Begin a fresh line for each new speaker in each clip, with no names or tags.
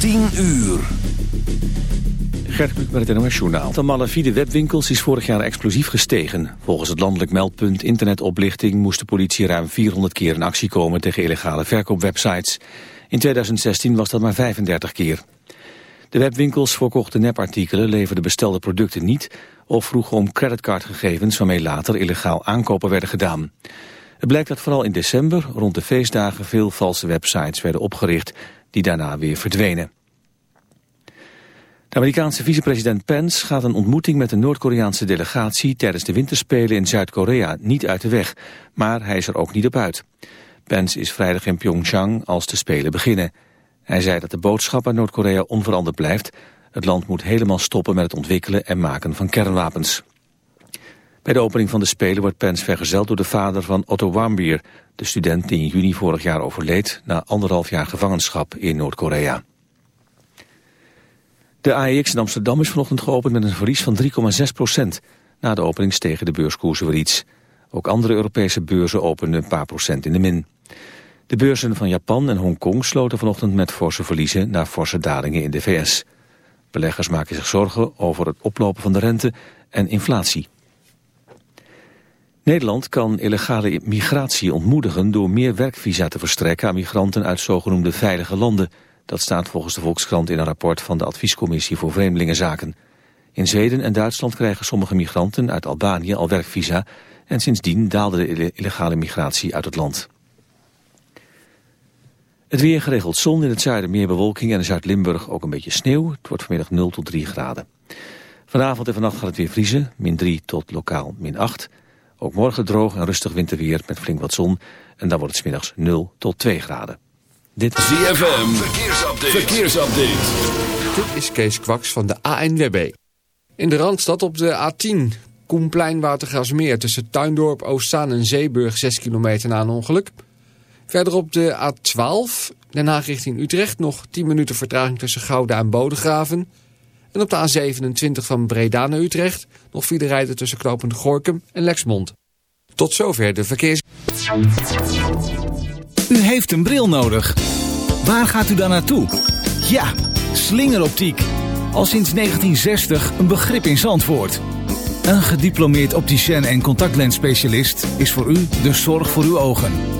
10 uur.
Gert Kluk met het NOS Journaal. De malafide webwinkels is vorig jaar explosief gestegen. Volgens het landelijk meldpunt internetoplichting moest de politie ruim 400 keer in actie komen tegen illegale verkoopwebsites. In 2016 was dat maar 35 keer. De webwinkels verkochten nepartikelen, leverden bestelde producten niet of vroegen om creditcardgegevens waarmee later illegaal aankopen werden gedaan. Het blijkt dat vooral in december rond de feestdagen veel valse websites werden opgericht die daarna weer verdwenen. De Amerikaanse vicepresident Pence gaat een ontmoeting met de Noord-Koreaanse delegatie tijdens de winterspelen in Zuid-Korea niet uit de weg, maar hij is er ook niet op uit. Pence is vrijdag in Pyeongchang als de spelen beginnen. Hij zei dat de boodschap aan Noord-Korea onveranderd blijft. Het land moet helemaal stoppen met het ontwikkelen en maken van kernwapens. Bij de opening van de Spelen wordt Pence vergezeld door de vader van Otto Warmbier, de student die in juni vorig jaar overleed na anderhalf jaar gevangenschap in Noord-Korea. De AEX in Amsterdam is vanochtend geopend met een verlies van 3,6 procent. Na de opening stegen de beurskoersen weer iets. Ook andere Europese beurzen openden een paar procent in de min. De beurzen van Japan en Hongkong sloten vanochtend met forse verliezen... na forse dalingen in de VS. Beleggers maken zich zorgen over het oplopen van de rente en inflatie. Nederland kan illegale migratie ontmoedigen door meer werkvisa te verstrekken aan migranten uit zogenoemde veilige landen. Dat staat volgens de Volkskrant in een rapport van de Adviescommissie voor Vreemdelingenzaken. In Zweden en Duitsland krijgen sommige migranten uit Albanië al werkvisa en sindsdien daalde de illegale migratie uit het land. Het weer geregeld zon, in het zuiden meer bewolking en in Zuid-Limburg ook een beetje sneeuw. Het wordt vanmiddag 0 tot 3 graden. Vanavond en vannacht gaat het weer vriezen, min 3 tot lokaal min 8. Ook morgen droog en rustig winterweer met flink wat zon. En dan wordt het smiddags 0 tot 2 graden.
Dit is ZFM, verkeersupdate. verkeersupdate.
Dit is Kees Kwaks van de ANWB. In de Randstad op de A10, Koenplein Watergasmeer... tussen Tuindorp, Oostzaan en Zeeburg, 6 kilometer na een ongeluk. Verder op de A12, Den Haag richting Utrecht... nog 10 minuten vertraging tussen Gouda en Bodegraven... En op de A27 van Breda naar Utrecht nog vier rijden tussen Knopende Gorkum en Lexmond. Tot zover de verkeers...
U heeft een bril nodig. Waar gaat u dan naartoe? Ja, slingeroptiek. Al sinds 1960 een begrip in Zandvoort. Een gediplomeerd opticien en contactlensspecialist is voor u de zorg voor uw ogen.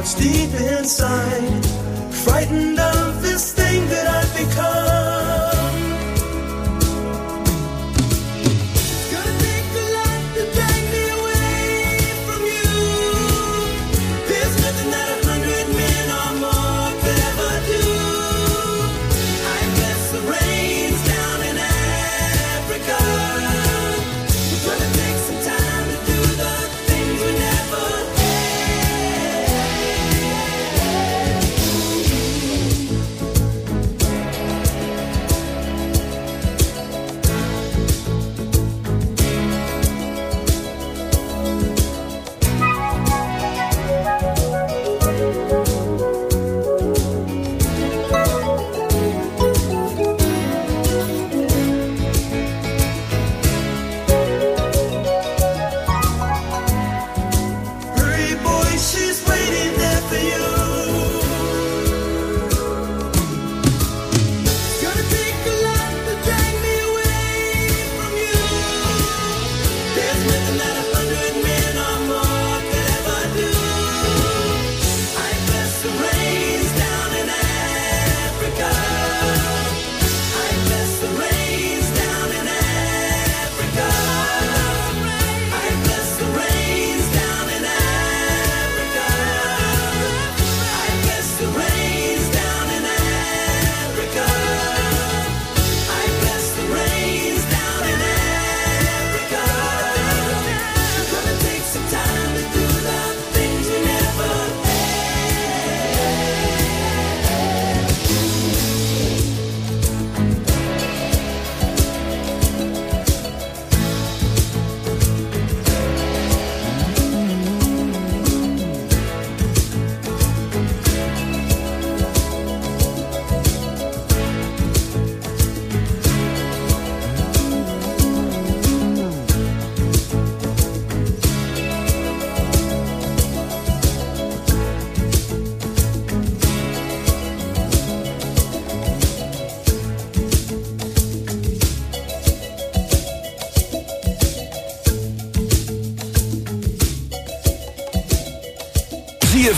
What's deep inside, frightened of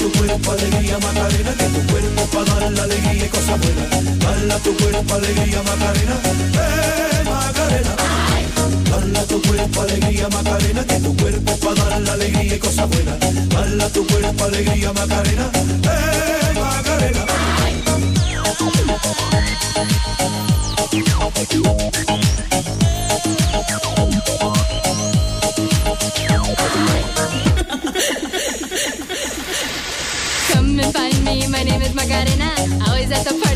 Tu cuerpo alegría para dar la alegría y cosas buenas. Dala tu cuerpo alegría Macarena, eh Macarena. Dala tu cuerpo alegría Macarena, que tu cuerpo para dar la alegría y cosas buenas. Dala tu cuerpo alegría Macarena, eh Macarena.
Come and find me, my name is Macarena. Always at the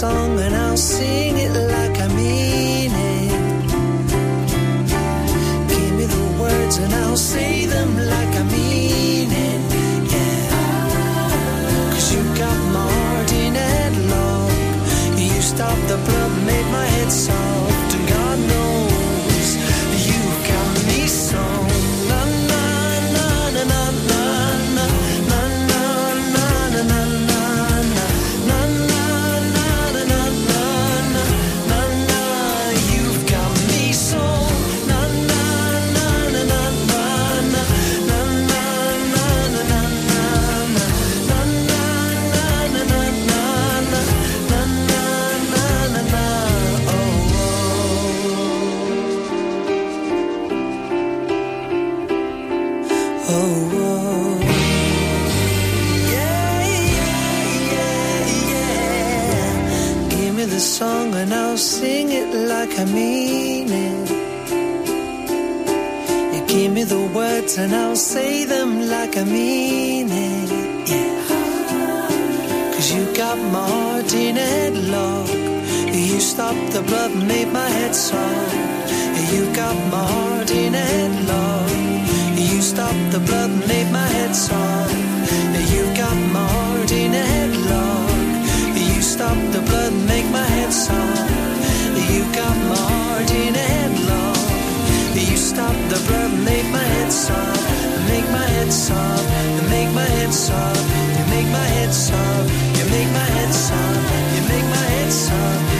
song and I'll sing it I mean it. You give me the words and I'll say them like I mean it. Yeah. Cause you got my heart in a headlock. You stopped the blood made my head soft. You got my heart in a headlock. You stopped the blood made my head soft. You got my heart in a headlock. You stopped the blood make my head soft. You got my heart in headlock. You stopped the blood make my head soft. Make my head soft. Make my head soft. You make my head soft. You make my head soft. You make my head soft.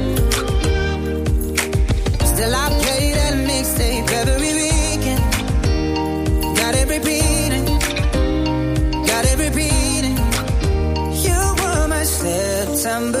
September.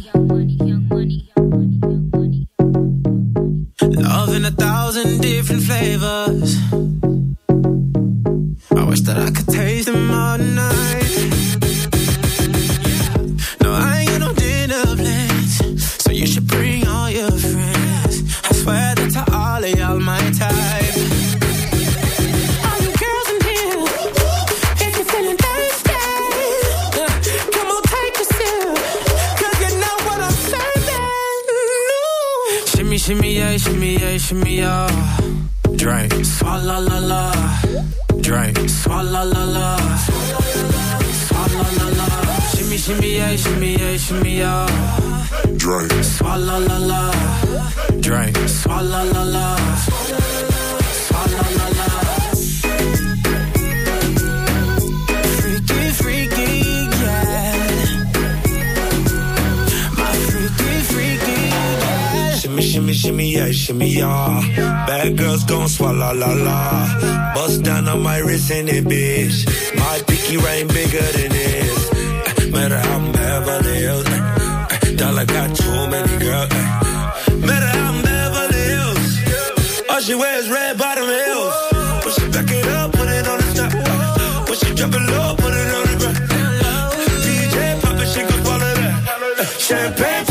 shimmy yeah, shimmy yeah.
Bad girls gon' swallow la la. Bust down on my wrist in it, bitch. My picky ring bigger than this. Uh, matter how I'm Beverly Hills. Uh, dollar got too many girls. Uh, matter how I'm Beverly Hills. All she wears red bottom heels. When she back it up, put it on the top. Uh, when she drop it low, put it on the ground. DJ pop it, she gon' swallow that. champagne.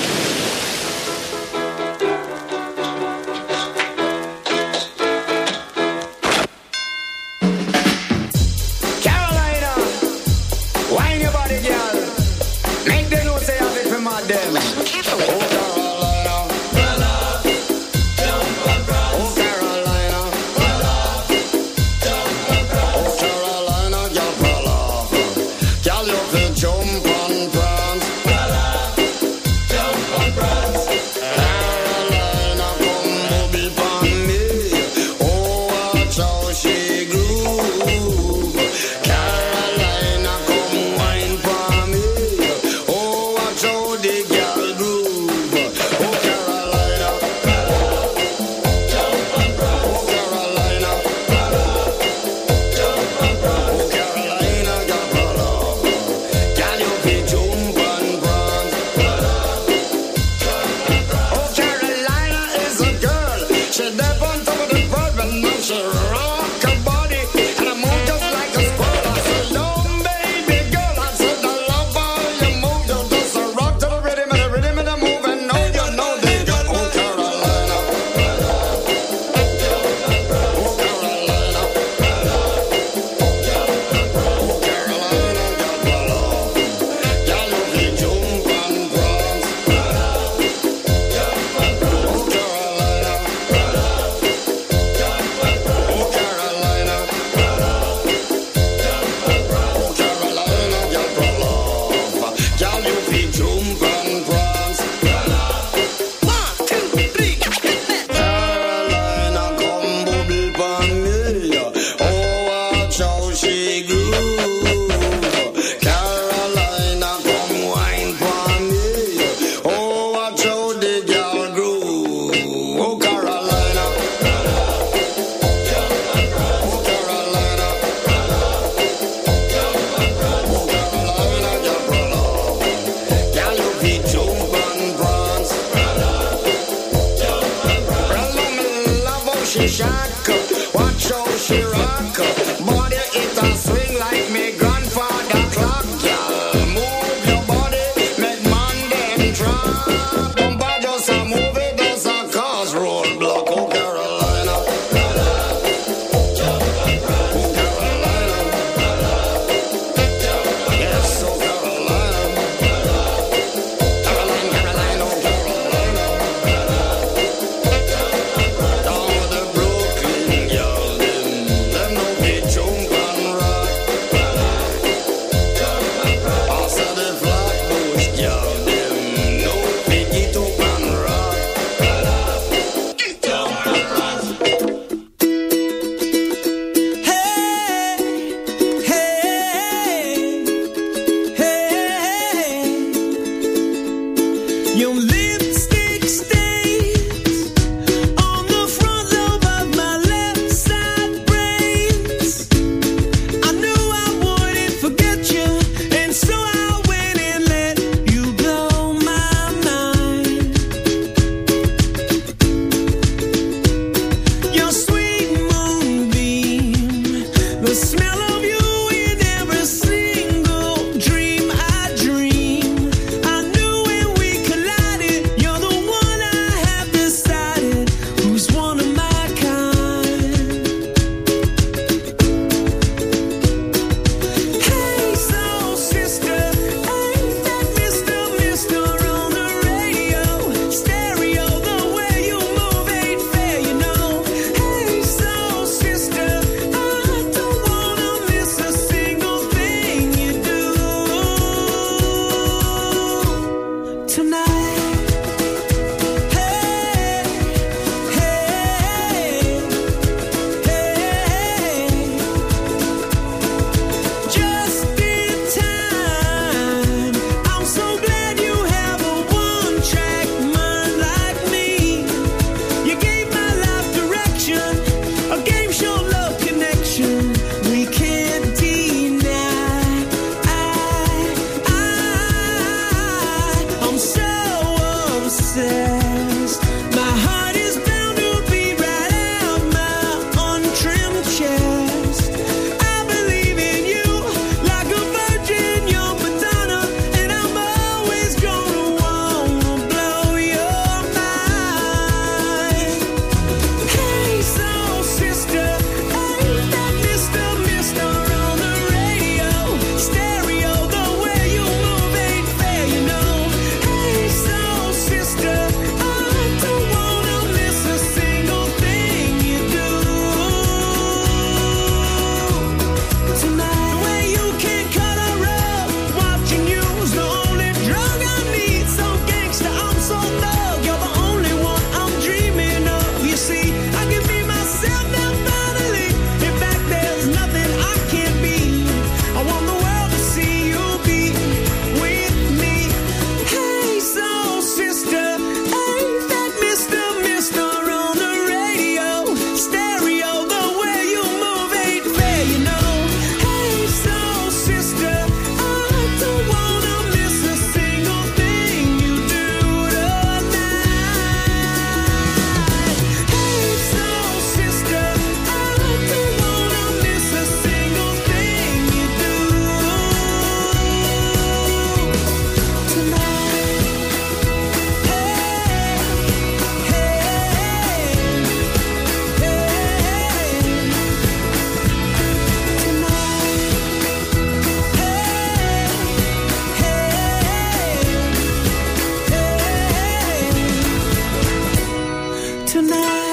Tonight.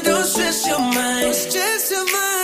don't
stress your mind. Stress your mind.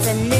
even new.